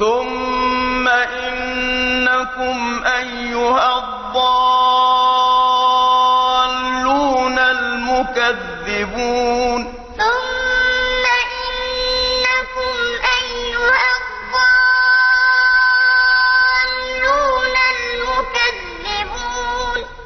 ثُمَّ إِنَّكُمْ أَيُّهَا الضَّالُّونَ الْمُكَذِّبُونَ